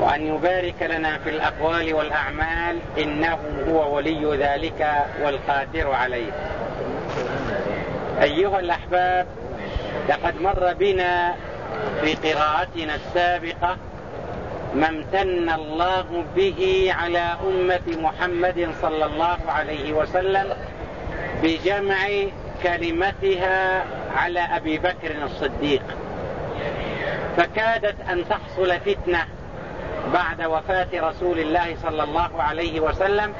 وأن يبارك لنا في الأقوال والأعمال إنه هو ولي ذلك والقادر عليه. أيها الأحباب لقد مر بنا في قراءتنا السابقة ما امتن الله به على أمة محمد صلى الله عليه وسلم بجمع كلمتها على أبي بكر الصديق. فكادت أن تحصل فتنة بعد وفاة رسول الله صلى الله عليه وسلم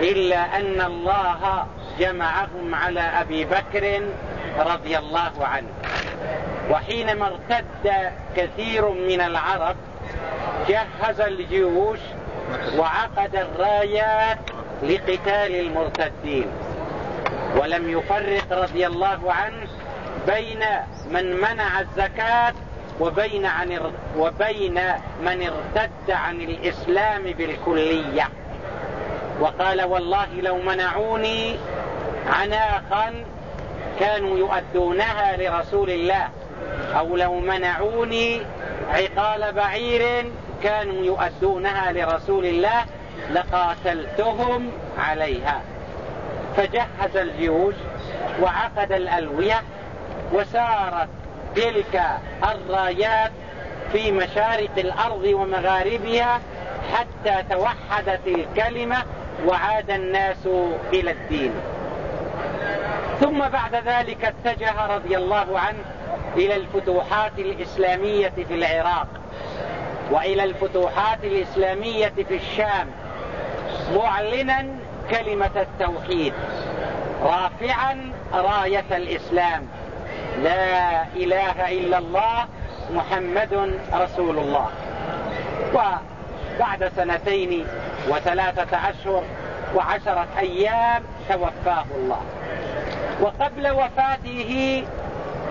إلا أن الله جمعهم على أبي بكر رضي الله عنه. وحينما ارتد كثير من العرب جهز الجيوش وعقد الرايات لقتال المرتدين. ولم يفرق رضي الله عنه بين من منع الزكاة وبين, عن وبين من ارتد عن الإسلام بالكلية. وقال والله لو منعوني عناقا كانوا يؤدونها لرسول الله. أو لو منعوني عقال بعير كانوا يؤدونها لرسول الله لقاتلتهم عليها. فجهز الجيوش وعقد الألوية وسارت تلك الرايات في مشارق الأرض ومغاربها حتى توحدت الكلمة وعاد الناس إلى الدين. ثم بعد ذلك اتجه رضي الله عنه إلى الفتوحات الإسلامية في العراق وإلى الفتوحات الإسلامية في الشام معلنا كلمة التوحيد رافعا راية الإسلام. لا إله إلا الله محمد رسول الله. وبعد سنتين وثلاثة أشهر وعشرة أيام توفاه الله. وقبل وفاته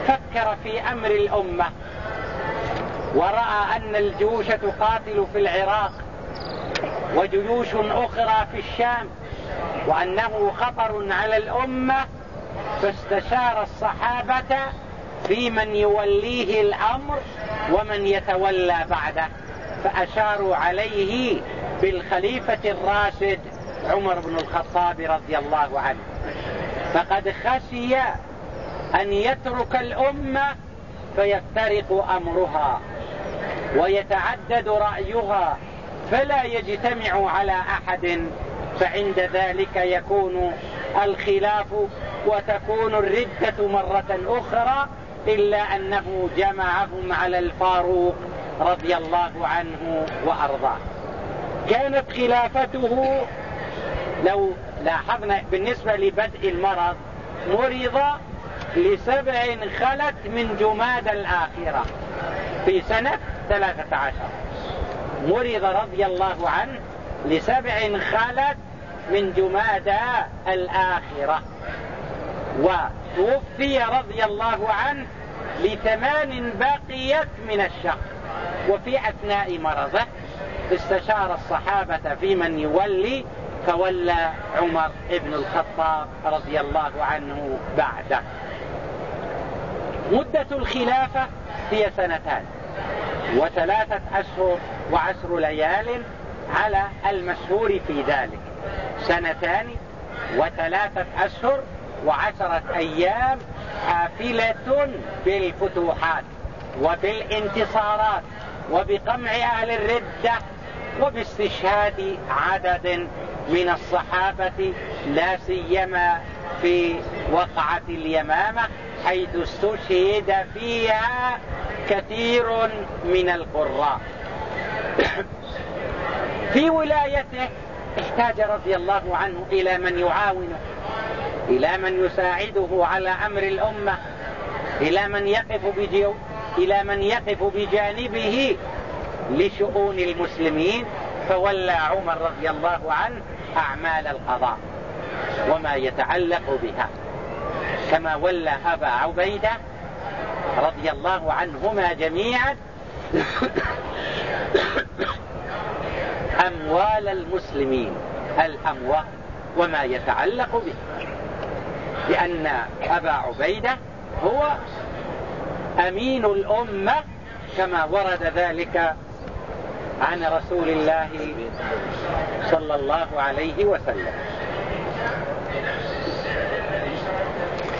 فكر في أمر الأمة. ورأى أن الجيوش تقاتل في العراق وجيوش أخرى في الشام وأنه خطر على الأمة فاستشار الصحابة في من يوليه الأمر ومن يتولى بعده فأشاروا عليه بالخليفة الراشد عمر بن الخطاب رضي الله عنه. فقد خشي أن يترك الأمة فيفترق أمرها ويتعدد رأيها فلا يجتمع على أحد فعند ذلك يكون الخلاف وتكون الردة مرة أخرى إلا أنه جمعهم على الفاروق رضي الله عنه وأرضاه. كانت خلافته لو لاحظنا بالنسبة لبدء المرض مرض لسبع خلت من جماد الآخرة في سنة ثلاثة عشر. مرض رضي الله عنه لسبع خلت من جماد الآخرة. وتوفي رضي الله عنه لثمان بقيت من الشهر وفي أثناء مرضه استشار الصحابة في من يولي فولى عمر بن الخطاب رضي الله عنه بعده. مدة الخلافة هي سنتان وثلاثة أشهر وعشر ليال على المشهور في ذلك. سنتان وثلاثة أشهر وعشرة أيام حافلة بالفتوحات وبالانتصارات وبقمع أهل الردة وباستشهاد عدد من الصحابة لا سيما في وقعة اليمامة حيث استشهد فيها كثير من القراء. في ولايته احتاج رضي الله عنه إلى من يعاونه إلى من يساعده على أمر الأمة إلى من يقف بجو إلى من يقف بجانبه لشؤون المسلمين فولى عمر رضي الله عنه أعمال القضاء وما يتعلق بها. كما ولى أبا عبيدة رضي الله عنهما جميعا أموال المسلمين الأموال وما يتعلق به. لأن أبا عبيدة هو أمين الأمة كما ورد ذلك عن رسول الله صلى الله عليه وسلم.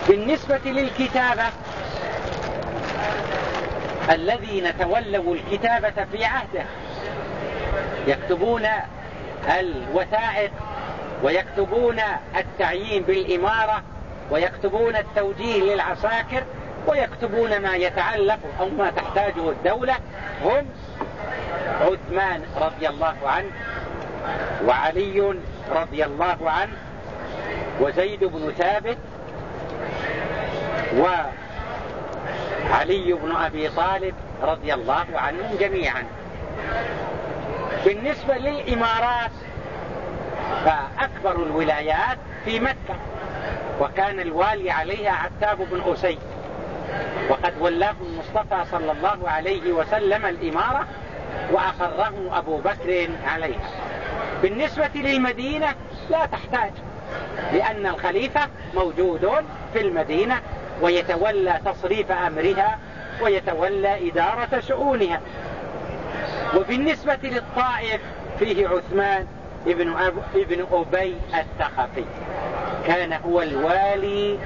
بالنسبة للكتابة الذين تولوا الكتابة في عهده يكتبون الوثائق ويكتبون التعيين بالإمارة ويكتبون التوجيه للعساكر ويكتبون ما يتعلق أو ما تحتاجه الدولة. هم عثمان رضي الله عنه وعلي رضي الله عنه وزيد بن ثابت وعلي بن أبي طالب رضي الله عنهم جميعا. بالنسبة للإمارات فأكبر الولايات في مكة وكان الوالي عليها عتاب بن أسيد. وقد ولاه المصطفى صلى الله عليه وسلم الإمارة وأقره أبو بكر عليها. بالنسبة للمدينة لا تحتاج لأن الخليفة موجود في المدينة ويتولى تصريف أمرها ويتولى إدارة شؤونها. وبالنسبة للطائف فيه عثمان ابن. ابن أبي الثقفي. كان هو الوالي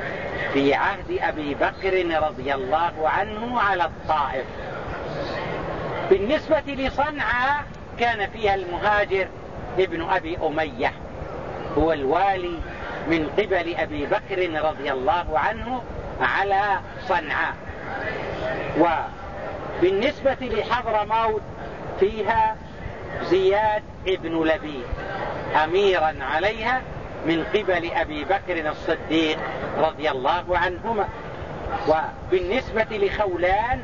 في عهد أبي بكر رضي الله عنه على الطائف. بالنسبة لصنعاء كان فيها المهاجر ابن أبي أمية. هو الوالي من قبل أبي بكر رضي الله عنه على صنعاء. وبالنسبة لحضر موت فيها زياد ابن لبيد أميرا عليها من قبل أبي بكر الصديق رضي الله عنهما. وبالنسبة لخولان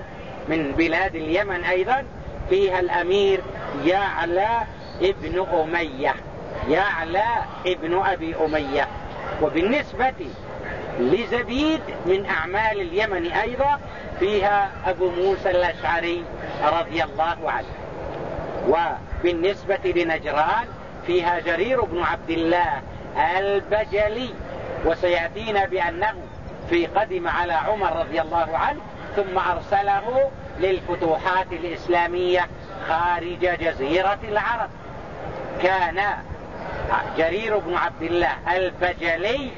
من بلاد اليمن أيضا فيها الأمير يعلى ابن أمية يعلى ابن أبي أمية. وبالنسبة لزبيد من أعمال اليمن أيضا فيها أبو موسى الأشعري رضي الله عنه. وبالنسبة لنجران فيها جرير بن عبد الله البجلي وسيأتينا بأنه في قدم على عمر رضي الله عنه ثم أرسله للفتوحات الإسلامية خارج جزيرة العرب. كان جرير بن عبد الله البجلي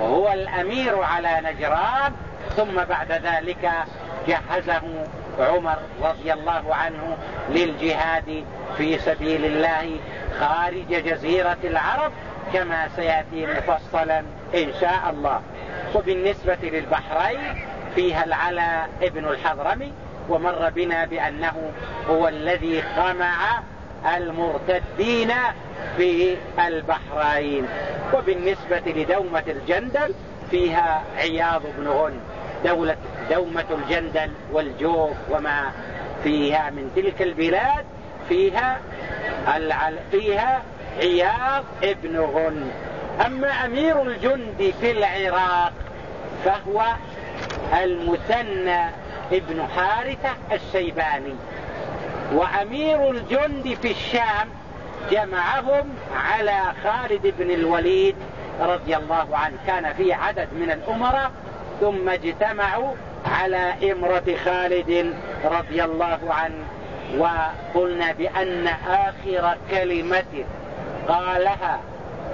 وهو الأمير على نجران ثم بعد ذلك جهزه عمر رضي الله عنه للجهاد في سبيل الله خارج جزيرة العرب كما سيأتي مفصلا إن شاء الله. وبالنسبة للبحرين فيها العلا ابن الحضرمي ومر بنا بأنه هو الذي قمع المرتدين في البحرين. وبالنسبة لدومة الجندل فيها عياض بن غن. دولة دومة الجندل والجوف وما فيها من تلك البلاد فيها العل... فيها عياض ابن غن. أما أمير الجند في العراق فهو المثنى ابن حارثة الشيباني. وأمير الجند في الشام جمعهم على خالد بن الوليد رضي الله عنه. كان في عدد من الأمراء ثم اجتمعوا على إمرة خالد رضي الله عنه وقلنا بأن آخر كلمة قالها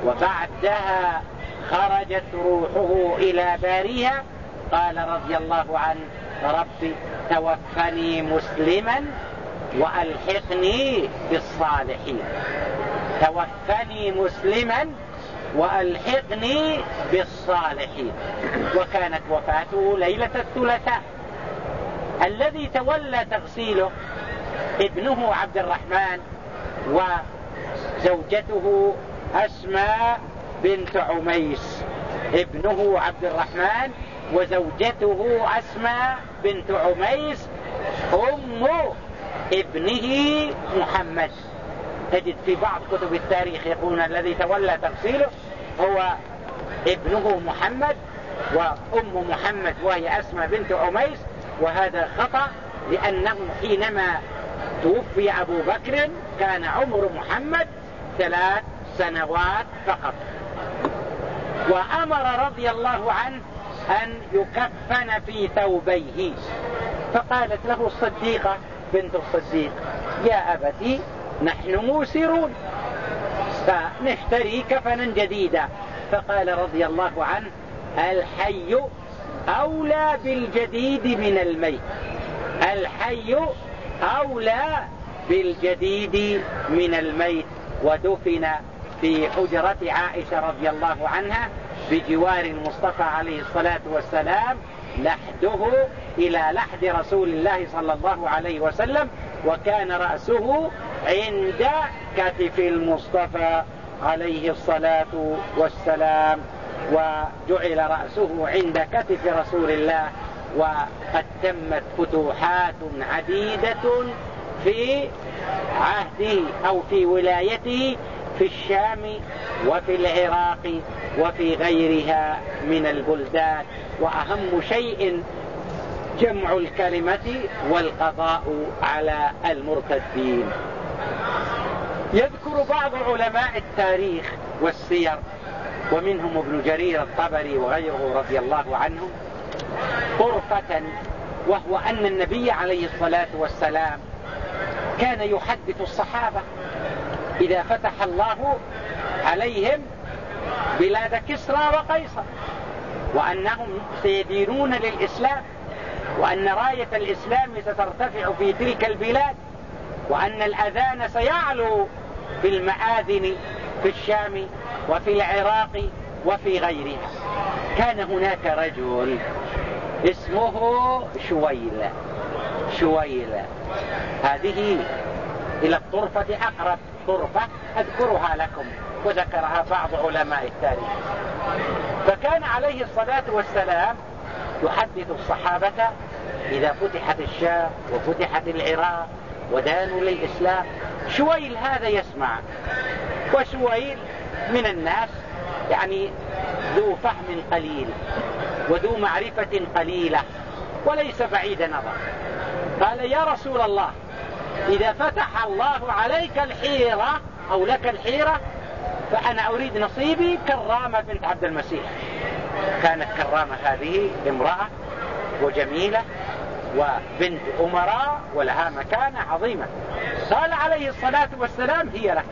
وبعدها خرجت روحه إلى باريها. قال رضي الله عنه ربي توفني مسلما وألحقني بالصالحين. توفني مسلما وألحقني بالصالحين. وكانت وفاته ليلة الثلاثاء. الذي تولى تغسيله ابنه عبد الرحمن وزوجته أسماء بنت عميس. ابنه عبد الرحمن وزوجته أسماء بنت عميس. أم ابنه محمد. تجد في بعض كتب التاريخ يقولون الذي تولى تغسيله هو ابنه محمد وأم محمد وهي أسمى بنت عميس وهذا خطأ لأنه حينما توفي أبو بكر كان عمر محمد ثلاث سنوات فقط. وأمر رضي الله عنه أن يكفن في ثوبيه. فقالت له الصديقة بنت الصديق يا أبتي نحن موسرون. فنشتري كفنا جديدا. فقال رضي الله عنه الحي أولى بالجديد من الميت. الحي أولى بالجديد من الميت. ودفن في حجرة عائشة رضي الله عنها بجوار المصطفى عليه الصلاة والسلام لحده إلى لحد رسول الله صلى الله عليه وسلم وكان رأسه عند كتف المصطفى عليه الصلاة والسلام وجعل رأسه عند كتف رسول الله وقد تمت فتوحات عديدة في عهده أو في ولايته في الشام وفي العراق وفي غيرها من البلدان. وأهم شيء جمع الكلمة والقضاء على المرتدين. يذكر بعض علماء التاريخ والسير ومنهم ابن جرير الطبري وغيره رضي الله عنهم طرفة وهو أن النبي عليه الصلاة والسلام كان يحدث الصحابة إذا فتح الله عليهم بلاد كسرى وقيصر وأنهم سيدينون للإسلام وأن راية الإسلام سترتفع في تلك البلاد وأن الأذان سيعلو في المآذن في الشام وفي العراق وفي غيرها. كان هناك رجل اسمه شويل. شويل. هذه إلى الطرفة أقرب طرفة أذكرها لكم وذكرها بعض علماء التاريخ. فكان عليه الصلاة والسلام يحدث الصحابة إذا فتحت الشام وفتحت العراق ودانوا للإسلام. شويل هذا يسمع. وشويل من الناس يعني ذو فهم قليل وذو معرفة قليلة وليس بعيد نظر. قال يا رسول الله إذا فتح الله عليك الحيرة أو لك الحيرة فأنا أريد نصيبي كرامة بنت عبد المسيح. كانت كرامة هذه امرأة وجميلة وبنت أمراء ولها مكانة عظيمة. قال عليه الصلاة والسلام هي لك.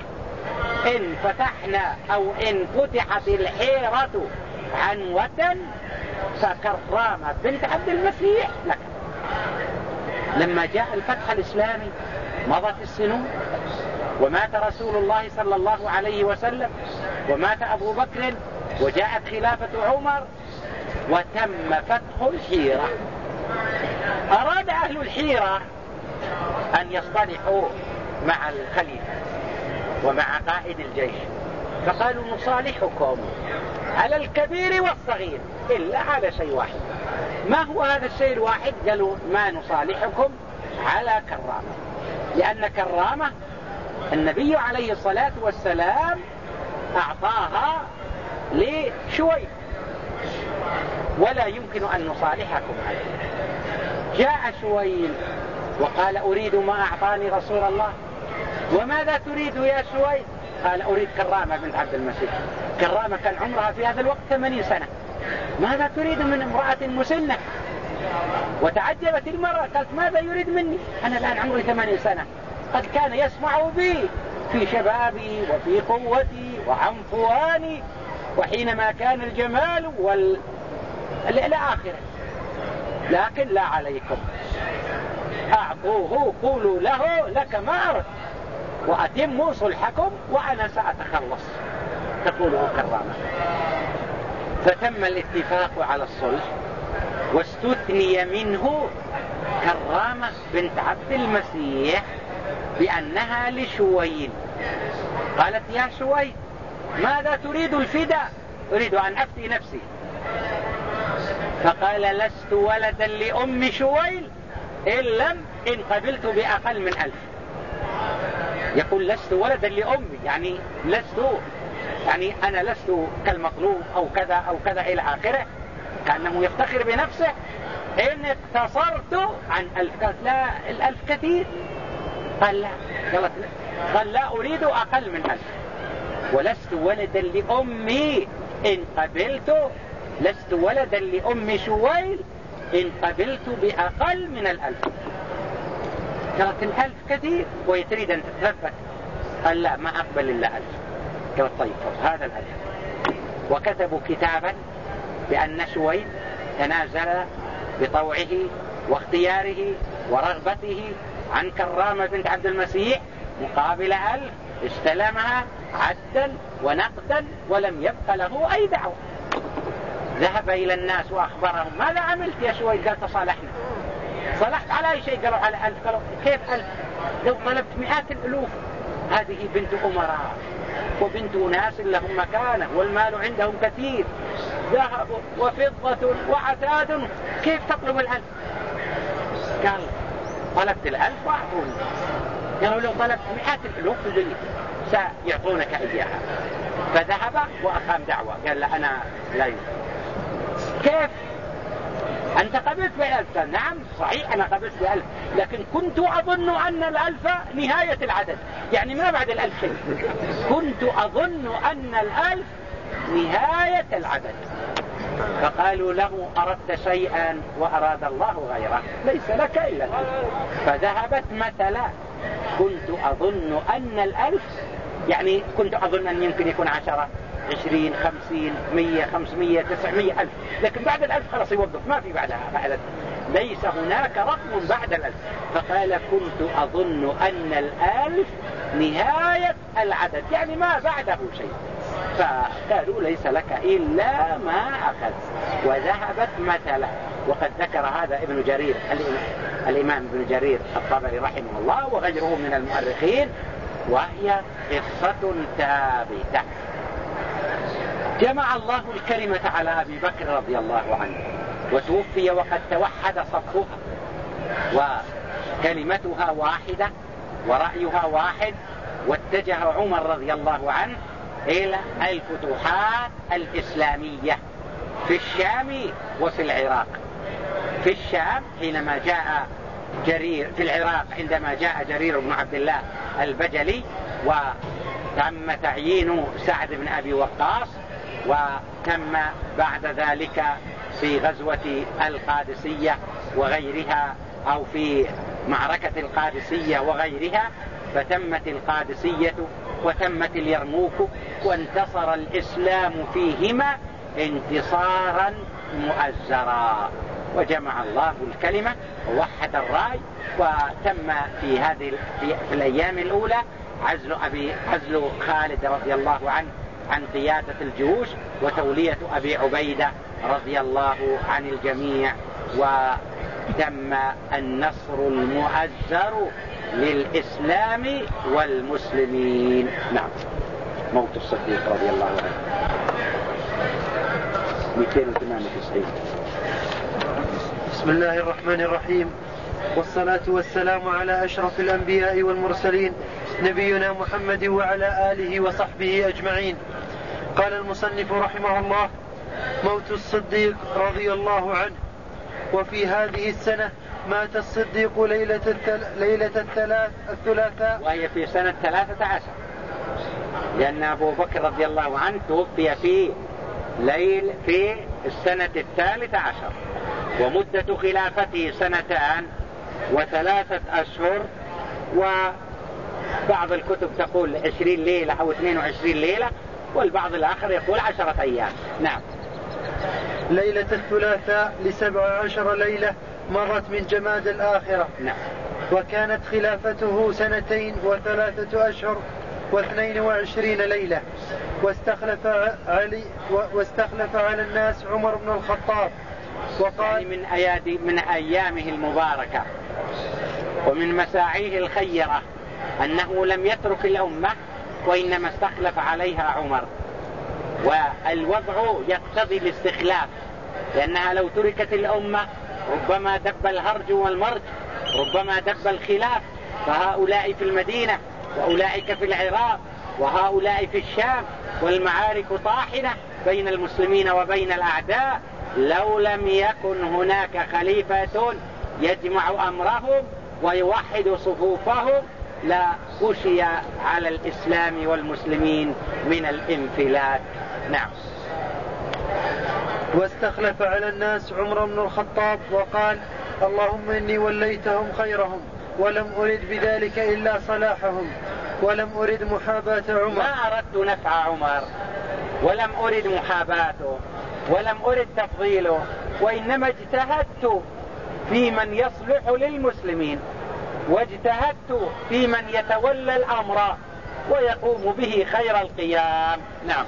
إن فتحنا أو إن فتحت الحيرة عنوة فكرامة بنت عبد المسيح لك. لما جاء الفتح الإسلامي مضت السنون. ومات رسول الله صلى الله عليه وسلم. ومات أبو بكر. وجاءت خلافة عمر. وتم فتح الحيرة. أراد أهل الحيرة أن يصطلحوا مع الخليفة ومع قائد الجيش. فقالوا نصالحكم على الكبير والصغير إلا على شيء واحد. ما هو هذا الشيء الواحد؟ قالوا ما نصالحكم على كرامة. لأن كرامة النبي عليه الصلاة والسلام أعطاها لشوي ولا يمكن أن نصالحكم عليه. جاء شويل وقال أريد ما أعطاني رسول الله. وماذا تريد يا شويل قال أريد كرامة بنت عبد المسيح. كرامة كان عمرها في هذا الوقت ثمانين سنة. ماذا تريد من امرأة مسنة؟ وتعجبت المرأة قالت ماذا يريد مني؟ أنا الآن عمري ثمانين سنة. قد كان يسمع بي في شبابي وفي قوتي وعنفواني. وحينما كان الجمال وال... إلى آخره. لكن لا عليكم. أعطوه قولوا له لك ما أردت وأتموا صلحكم وأنا سأتخلص. تقوله كرامة. فتم الاتفاق على الصلح واستثني منه كرامة بنت عبد المسيح بأنها لشويل. قالت يا شويل ماذا تريد الفداء أريد أن أفتي نفسي. فقال لست ولدا لأم شويل إن لم إن قبلت بأقل من ألف. يقول لست ولدا لأمي يعني لست يعني أنا لست كالمطلوب أو كذا أو كذا إلى آخره. كأنه يفتخر بنفسه إن اقتصرت عن ألف. لا الألف كثير. قال لا. قالت لا. قال لا أريد أقل من ألف. ولست ولدا لأمي إن قبلت لست ولدا لأم شويل إن قبلت بأقل من الألف. قالت الألف كثير وهي تريد أن تتثبت قال لا ما أقبل إلا ألف. قالت طيب هذا الألف. وكتبوا كتابا بأن شويل تنازل بطوعه واختياره ورغبته عن كرامة بنت عبد المسيح مقابل ألف استلمها عدا ونقدا ولم يبق له أي دعوة. ذهب إلى الناس وأخبرهم. ماذا عملت يا شوي؟ قال تصالحنا. صلحت على أي شيء؟ قالوا على ألف. قالوا كيف ألف؟ لو طلبت مئات الألوف. هذه بنت أمراء وبنت ناس لهم مكانة والمال عندهم كثير. ذهب وفضة وعتاد. كيف تطلب الألف؟ قال طلبت الألف وأعطوني. قالوا لو طلبت مئات الألوف سيعطونك إياها. فذهب وأقام دعوة. قال لا أنا لا يمكن. كيف؟ أنت قبلت بألف نعم صحيح أنا قبلت بألف لكن كنت أظن أن الألف نهاية العدد. يعني ما بعد الألف كنت أظن أن الألف نهاية العدد. فقالوا له أردت شيئا وأراد الله غيره. ليس لك إلا الألف. فذهبت مثلا. كنت أظن أن الألف يعني كنت أظن أن يمكن يكون عشرة. عشرين خمسين مية خمسمية تسعمية ألف. لكن بعد الألف خلاص يوقف ما في بعدها بعد ليس هناك رقم بعد الألف. فقال كنت أظن أن الألف نهاية العدد. يعني ما بعده شيء. فقالوا ليس لك إلا ما أخذ وذهبت مثلا. وقد ذكر هذا ابن جرير الإمام ابن جرير الطبري رحمه الله وغيره من المؤرخين وهي قصة ثابتة. جمع الله الكلمة على أبي بكر رضي الله عنه وتوفي وقد توحد صفها وكلمتها واحدة ورأيها واحد واتجه عمر رضي الله عنه إلى الفتوحات الإسلامية في الشام وفي العراق. في الشام حينما جاء جرير في العراق عندما جاء جرير بن عبد الله البجلي وتم تعيين سعد بن أبي وقاص وتم بعد ذلك في غزوة القادسية وغيرها أو في معركة القادسية وغيرها فتمت القادسية وتمت اليرموك وانتصر الإسلام فيهما انتصارا مؤزرا. وجمع الله الكلمة ووحد الرأي وتم في هذه في, الأيام الأولى عزل, أبي عزل خالد رضي الله عنه عن قيادة الجيوش وتولية أبي عبيدة رضي الله عن الجميع وتم النصر المؤزر للإسلام والمسلمين. نعم. موت الصديق رضي الله عنه. 298 بسم الله الرحمن الرحيم. والصلاة والسلام على أشرف الأنبياء والمرسلين نبينا محمد وعلى آله وصحبه أجمعين. قال المصنف رحمه الله موت الصديق رضي الله عنه. وفي هذه السنة مات الصديق ليلة التل... ليلة الثلاث الثلاثاء. وهي في سنة ثلاثة عشر. لأن أبو بكر رضي الله عنه توفي في ليل في السنة الثالثة عشر. ومدة خلافته سنتان وثلاثة أشهر. وبعض الكتب تقول عشرين ليلة أو اثنين وعشرين ليلة. والبعض الآخر يقول عشرة أيام. نعم. ليلة الثلاثاء لسبع عشر ليلة مرت من جماد الآخرة. نعم. وكانت خلافته سنتين وثلاثة أشهر واثنين وعشرين ليلة. واستخلف علي واستخلف على الناس عمر بن الخطاب. وقال يعني من أيادي من أيامه المباركة. ومن مساعيه الخيرة. أنه لم يترك الأمة وإنما استخلف عليها عمر. والوضع يقتضي الاستخلاف لأنها لو تركت الأمة ربما دب الهرج والمرج ربما دب الخلاف. فهؤلاء في المدينة وأولئك في العراق وهؤلاء في الشام والمعارك طاحنة بين المسلمين وبين الأعداء. لو لم يكن هناك خليفة يجمع أمرهم ويوحد صفوفهم لا خشي على الإسلام والمسلمين من الانفلات. نعم. واستخلف على الناس عمر بن الخطاب وقال اللهم إني وليتهم خيرهم ولم أرد بذلك إلا صلاحهم ولم أرد محاباة عمر. ما أردت نفع عمر ولم أرد محاباته ولم أرد تفضيله وإنما اجتهدت في من يصلح للمسلمين. واجتهدت في من يتولى الأمر ويقوم به خير القيام. نعم.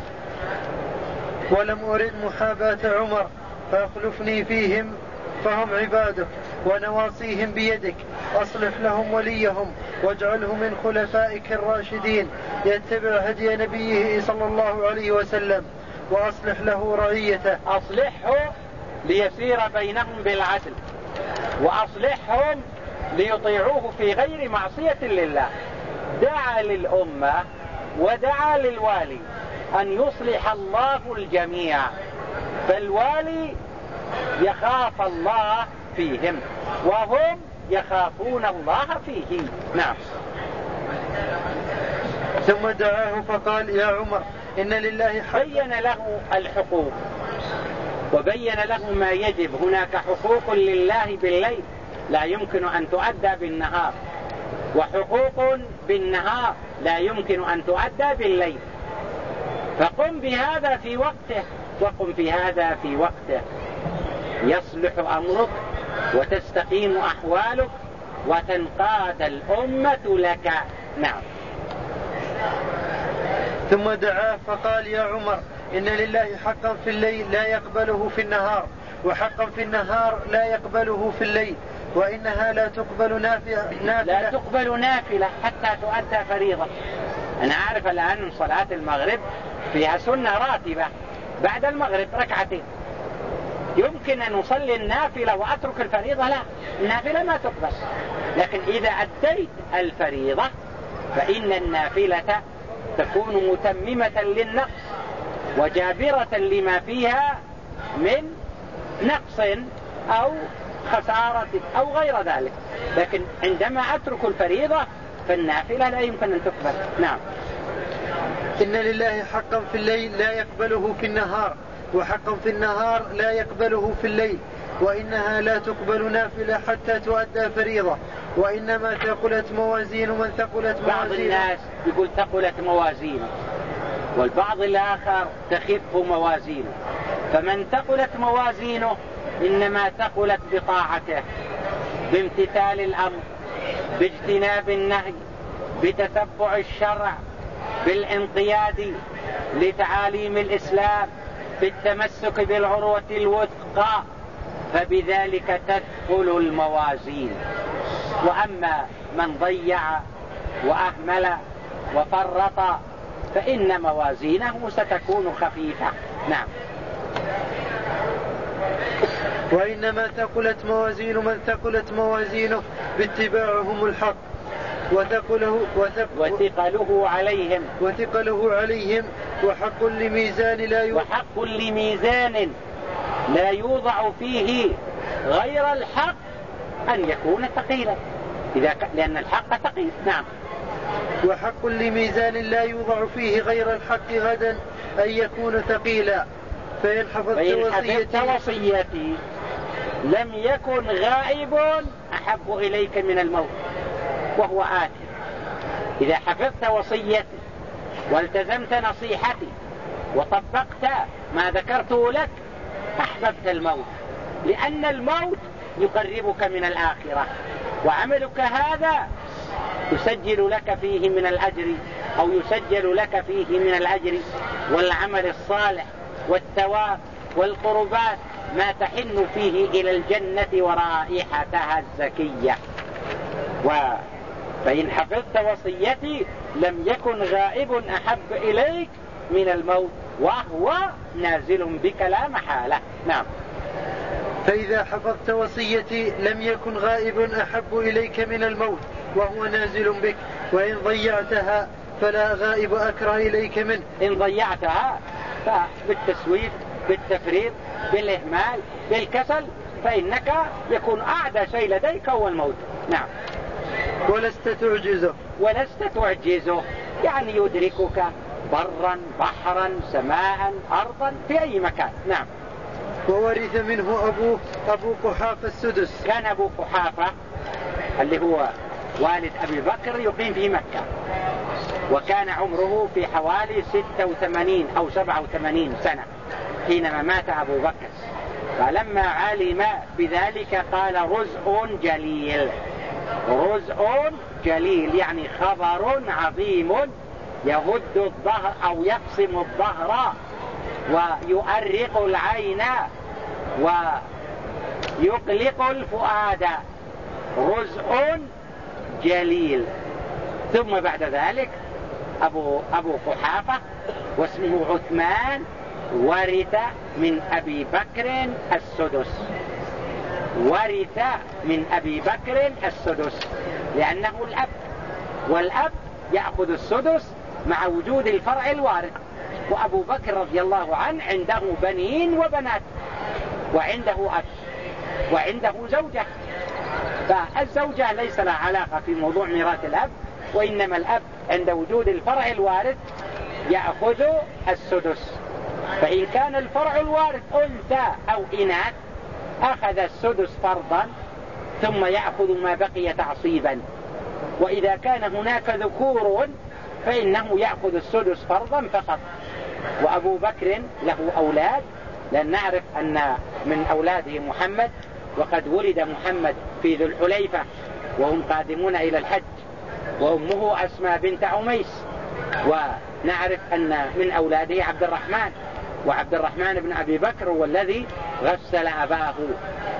ولم أرد محاباة عمر فأخلفني فيهم فهم عبادك ونواصيهم بيدك. أصلح لهم وليهم واجعله من خلفائك الراشدين. يتبع هدي نبيه صلى الله عليه وسلم وأصلح له رعيته. أصلحه ليسير بينهم بالعدل وأصلحهم ليطيعوه في غير معصية لله. دعا للأمة ودعا للوالي أن يصلح الله الجميع فالوالي يخاف الله فيهم وهم يخافون الله فيه. نعم. ثم دعاه فقال يا عمر إن لله حق. بين له الحقوق وبين له ما يجب. هناك حقوق لله بالليل. لا يمكن أن تؤدى بالنهار. وحقوق بالنهار لا يمكن أن تؤدى بالليل. فقم بهذا في وقته وقم بهذا في وقته. يصلح أمرك وتستقيم أحوالك وتنقاد الأمة لك. نعم. ثم دعاه فقال يا عمر إن لله حقا في الليل لا يقبله في النهار وحقا في النهار لا يقبله في الليل. وإنها لا تقبل نافلة, لا تقبل نافلة حتى تؤدى فريضة. أنا أعرف الآن صلاة المغرب فيها سنة راتبة بعد المغرب ركعتين. يمكن أن أصلي النافلة وأترك الفريضة؟ لا. النافلة ما تقبل. لكن إذا أديت الفريضة فإن النافلة تكون متممة للنقص وجابرة لما فيها من نقص أو خسارة أو غير ذلك. لكن عندما أترك الفريضة فالنافلة لا يمكن أن تقبل. نعم. إن لله حقا في الليل لا يقبله في النهار وحقا في النهار لا يقبله في الليل وإنها لا تقبل نافلة حتى تؤدى فريضة وإنما ثقلت موازين من ثقلت موازين. بعض الناس يقول ثقلت موازينه والبعض الآخر تخف موازينه. فمن ثقلت موازينه إنما ثقلت بطاعته بامتثال الأمر باجتناب النهي بتتبع الشرع بالانقياد لتعاليم الإسلام بالتمسك بالعروة الوثقى فبذلك تثقل الموازين. وأما من ضيع وأهمل وفرط فإن موازينه ستكون خفيفة. نعم. وإنما ثقلت موازين من ثقلت موازينه باتباعهم الحق. وثقله وثق وثقله عليهم. وثقله عليهم. وحق لميزان لا يوضع وحق لميزان لا يوضع فيه غير الحق أن يكون ثقيلا. إذا ك... لأن الحق ثقيل. نعم. وحق لميزان لا يوضع فيه غير الحق غدا أن يكون ثقيلا. فإن حفظت, فإن حفظت وصيتي لم يكن غائب أحب إليك من الموت وهو آت إذا حفظت وصيتي والتزمت نصيحتي وطبقت ما ذكرته لك أحببت الموت. لأن الموت يقربك من الآخرة وعملك هذا يسجل لك فيه من الأجر أو يسجل لك فيه من الأجر. والعمل الصالح والثواب والقربات ما تحن فيه إلى الجنة ورائحتها الزكية. و فإن حفظت وصيتي لم يكن غائب أحب إليك من الموت وهو نازل بك لا محالة. نعم. فإذا حفظت وصيتي لم يكن غائب أحب إليك من الموت وهو نازل بك. وإن ضيعتها فلا غائب أكره إليك منه. إن ضيعتها فبالتسويف بالتفريط بالإهمال بالكسل فإنك يكون أعدى شيء لديك هو الموت. نعم. ولست تعجزه. ولست تعجزه. يعني يدركك برا بحرا سماء أرضا في أي مكان. نعم. وورث منه أبوه أبو قحافة السدس. كان أبو قحافة اللي هو والد أبي بكر يقيم في مكة. وكان عمره في حوالي 86 أو 87 سنة. حينما مات أبو بكر. فلما علم بذلك قال رزء جليل. رزء جليل يعني خبر عظيم يهد الظهر أو يقسم الظهر ويؤرق العين ويقلق الفؤاد. رزء جليل. ثم بعد ذلك أبو, أبو قحافة واسمه عثمان ورث من أبي بكر السدس. ورث من أبي بكر السدس. لأنه الأب. والأب يأخذ السدس مع وجود الفرع الوارث. وأبو بكر رضي الله عنه عنده بنين وبنات. وعنده أب. وعنده زوجة. فالزوجة ليس لها علاقة في موضوع ميراث الأب. وإنما الأب عند وجود الفرع الوارث يأخذ السدس. فإن كان الفرع الوارث أنثى أو إناث أخذ السدس فرضا ثم يأخذ ما بقي تعصيبا. وإذا كان هناك ذكور فإنه يأخذ السدس فرضا فقط. وأبو بكر له أولاد لأن نعرف أن من أولاده محمد وقد ولد محمد في ذو الحليفة وهم قادمون إلى الحج. وأمه أسمى بنت عميس. ونعرف أن من أولاده عبد الرحمن. وعبد الرحمن بن أبي بكر هو الذي غسل أباه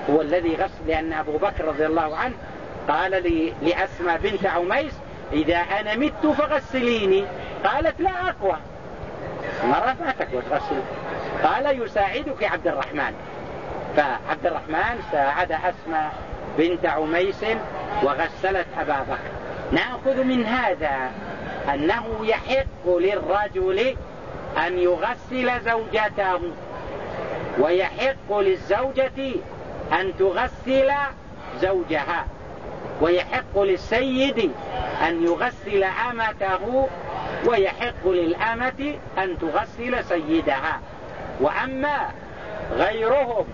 هو الذي غسل لأن أبو بكر رضي الله عنه قال لأسمى بنت عميس إذا أنا مت فغسليني. قالت لا أقوى. مرة ما تقوى تغسل قال يساعدك عبد الرحمن. فعبد الرحمن ساعد أسمى بنت عميس وغسلت أبا بكر. نأخذ من هذا أنه يحق للرجل أن يغسل زوجته ويحق للزوجة أن تغسل زوجها ويحق للسيد أن يغسل أمته ويحق للأمة أن تغسل سيدها. وأما غيرهم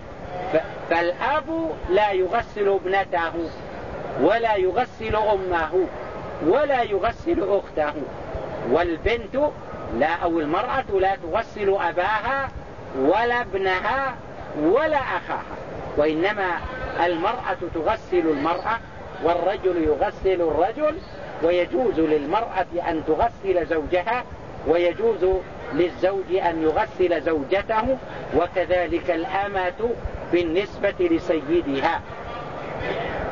فالأب لا يغسل ابنته ولا يغسل أمه ولا يغسل أخته والبنت لا أو المرأة لا تغسل أباها ولا ابنها ولا أخاها وإنما المرأة تغسل المرأة والرجل يغسل الرجل ويجوز للمرأة أن تغسل زوجها ويجوز للزوج أن يغسل زوجته وكذلك الأمة بالنسبة لسيدها.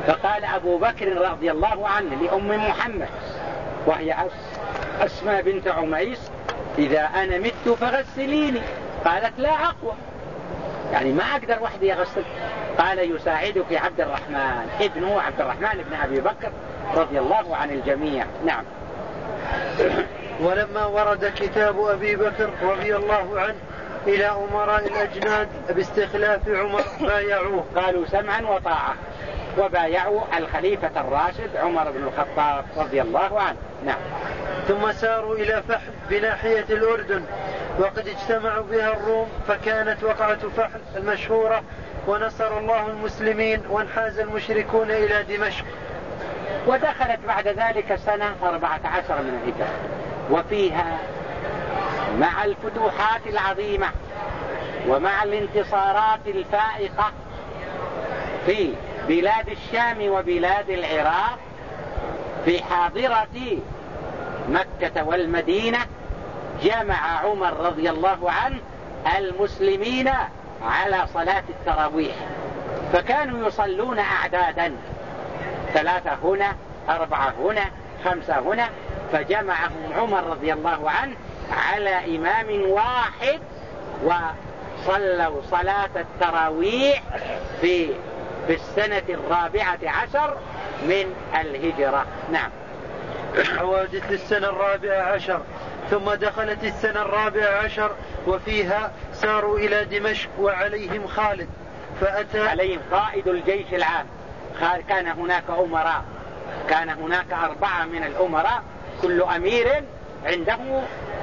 فقال أبو بكر رضي الله عنه لأم محمد وهي أسماء بنت عميس إذا أنا مت فغسليني. قالت لا أقوى. يعني ما أقدر وحدي أغسل. قال يساعدك عبد الرحمن. ابنه عبد الرحمن بن أبي بكر رضي الله عن الجميع. نعم. ولما ورد كتاب أبي بكر رضي الله عنه إلى أمراء الأجناد باستخلاف عمر بايعوه. قالوا سمعا وطاعة. وبايعوا الخليفة الراشد عمر بن الخطاب رضي الله عنه. نعم. ثم ساروا إلى فحل بناحية الأردن وقد اجتمعوا بها الروم فكانت وقعة فحل المشهورة ونصر الله المسلمين وانحاز المشركون إلى دمشق. ودخلت بعد ذلك سنة 14 من الهجرة وفيها مع الفتوحات العظيمة ومع الانتصارات الفائقة في بلاد الشام وبلاد العراق في حاضرة مكة والمدينة جمع عمر رضي الله عنه المسلمين على صلاة التراويح. فكانوا يصلون أعدادا. ثلاثة هنا أربعة هنا خمسة هنا. فجمعهم عمر رضي الله عنه على إمام واحد وصلوا صلاة التراويح في في السنة الرابعة عشر من الهجرة. نعم. حوادث السنة الرابعة عشر ثم دخلت السنة الرابعة عشر وفيها ساروا إلى دمشق وعليهم خالد فأتى عليهم قائد الجيش العام. كان هناك أمراء كان هناك أربعة من الأمراء كل أمير عنده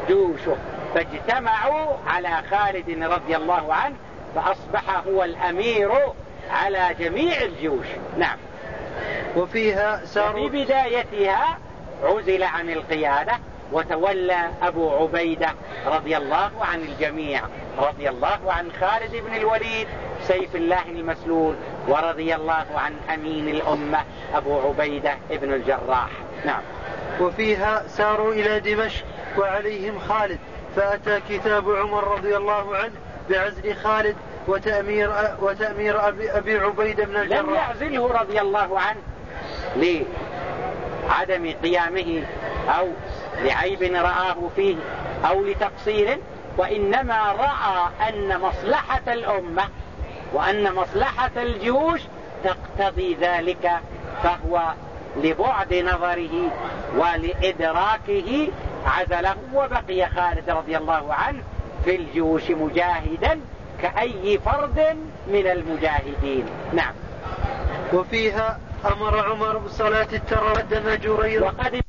جيوشه. فاجتمعوا على خالد رضي الله عنه فأصبح هو الأمير على جميع الجيوش. نعم. وفيها ساروا في بدايتها عزل عن القيادة وتولى أبو عبيدة رضي الله عن الجميع رضي الله عن خالد بن الوليد سيف الله المسلول ورضي الله عن أمين الأمة أبو عبيدة بن الجراح. نعم. وفيها ساروا إلى دمشق وعليهم خالد فأتى كتاب عمر رضي الله عنه بعزل خالد وتأمير وتأمير أبي, أبي عبيدة بن الجراح. لم يعزله رضي الله عنه لعدم قيامه أو لعيب رآه فيه أو لتقصير وإنما رأى أن مصلحة الأمة وأن مصلحة الجيوش تقتضي ذلك فهو لبعد نظره ولإدراكه عزله وبقي خالد رضي الله عنه في الجيوش مجاهدا كأي فرد من المجاهدين. نعم. وفيها أمر عمر بصلاة التراويح جرير. وقد